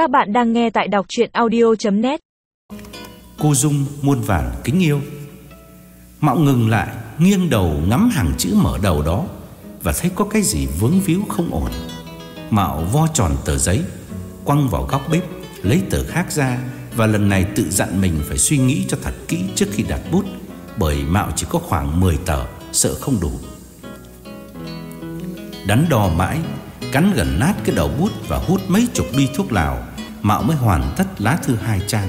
Các bạn đang nghe tại đọc chuyện audio.net Cô Dung muôn vàn kính yêu. Mạo ngừng lại, Nghiêng đầu ngắm hàng chữ mở đầu đó Và thấy có cái gì vướng víu không ổn. Mạo vo tròn tờ giấy, Quăng vào góc bếp, Lấy tờ khác ra Và lần này tự dặn mình phải suy nghĩ cho thật kỹ trước khi đặt bút, Bởi Mạo chỉ có khoảng 10 tờ, Sợ không đủ. Đắn đo mãi, Cắn gần nát cái đầu bút Và hút mấy chục bi thuốc lào. Mạo mới hoàn tất lá thư hai trang.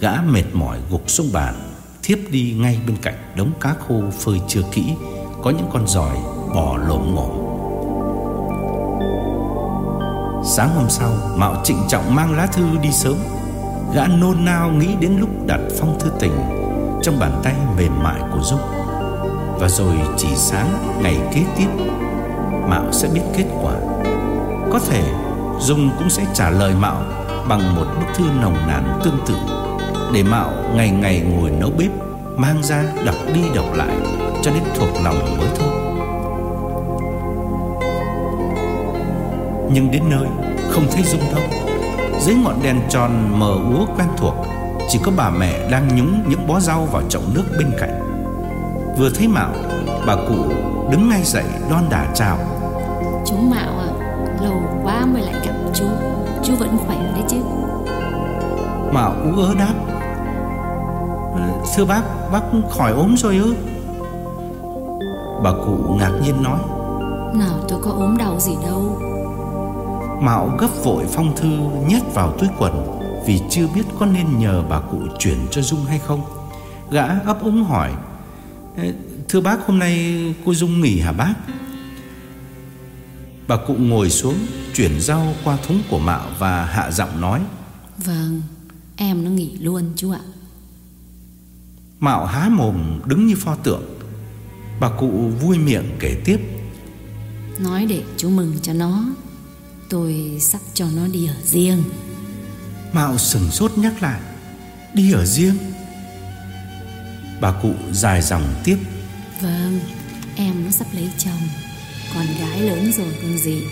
Gã mệt mỏi gục xuống bàn, Thiếp đi ngay bên cạnh đống cá khô phơi chưa kỹ, Có những con giòi bò lổm ngổm. Sáng hôm sau, Mạo trịnh trọng mang lá thư đi sớm. Gã nôn nao nghĩ đến lúc đặt phong thư tình Trong bàn tay mềm mại của Dung Và rồi chỉ sáng ngày kế tiếp, Mạo sẽ biết kết quả. Có thể Dung cũng sẽ trả lời Mạo Bằng một bức thư nồng nàn tương tự, Để Mạo ngày ngày ngồi nấu bếp, Mang ra đọc đi đọc lại, Cho đến thuộc lòng mới thôi. Nhưng đến nơi, Không thấy Dung đâu. Dưới ngọn đèn tròn mờ úa quen thuộc, Chỉ có bà mẹ đang nhúng những bó rau vào chậu nước bên cạnh. Vừa thấy Mạo, Bà cụ đứng ngay dậy đon đà chào. Chú Mạo à Lâu quá mới lại gặp chú. Chú vẫn khỏe đấy chứ. Mạo ú ớ đáp. "Ờ, Thưa bác Bác khỏi ốm rồi ư? Bà cụ ngạc nhiên nói. Nào tôi có ốm đau gì đâu. Mạo gấp vội phong thư nhét vào túi quần Vì chưa biết có nên nhờ bà cụ chuyển cho Dung hay không. Gã ấp úng hỏi. "Ê, Thưa bác hôm nay cô Dung nghỉ hả bác Bà cụ ngồi xuống Chuyển rau qua thúng của Mạo Và hạ giọng nói. Vâng Em nó nghỉ luôn chú ạ. Mạo há mồm đứng như pho tượng. Bà cụ vui miệng kể tiếp. Nói để chú mừng cho nó. Tôi sắp cho nó đi ở riêng. Mạo sừng sốt nhắc lại. Đi ở riêng. Bà cụ dài dòng tiếp. Vâng Em nó sắp lấy chồng con gái lớn rồi còn gì.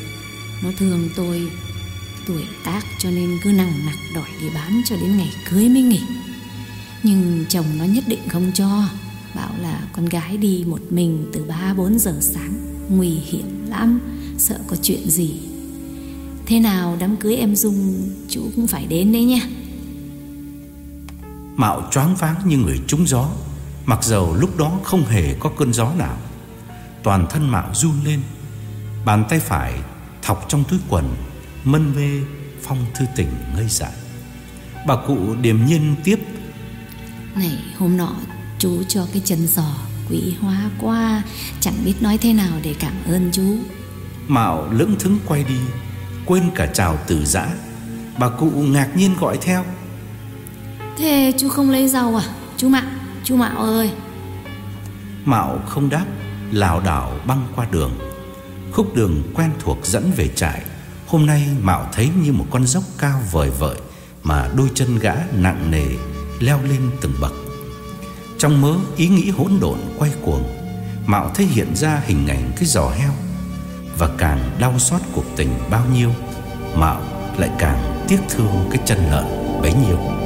Nó thương tôi Tuổi tác cho nên cứ nặng nặc đòi đi bán cho đến ngày cưới mới nghỉ. Nhưng chồng nó nhất định không cho, Bảo là con gái đi một mình từ 3-4 giờ sáng, Nguy hiểm lắm, Sợ có chuyện gì. Thế nào đám cưới em Dung Chú cũng phải đến đấy nha. Mạo choáng váng như người trúng gió, Mặc dầu lúc đó không hề có cơn gió nào. Toàn thân Mạo run lên Bàn tay phải thọc trong túi quần Mân mê phong thư tình ngây dại. Bà cụ điềm nhiên tiếp Này hôm nọ chú cho cái chân giò quý hóa quá Chẳng biết nói thế nào để cảm ơn chú. Mạo lững thững quay đi Quên cả chào từ giã. Bà cụ ngạc nhiên gọi theo. Thế chú không lấy rau à? Chú Mạo Chú Mạo ơi. Mạo không đáp lảo đảo băng qua đường. Khúc đường quen thuộc dẫn về trại. Hôm nay Mạo thấy như một con dốc cao vời vợi Mà đôi chân gã nặng nề Leo lên từng bậc. Trong mớ ý nghĩ hỗn độn quay cuồng, Mạo thấy hiện ra hình ảnh cái giò heo. Và càng đau xót cuộc tình bao nhiêu, Mạo lại càng tiếc thương cái chân lợn bấy nhiêu.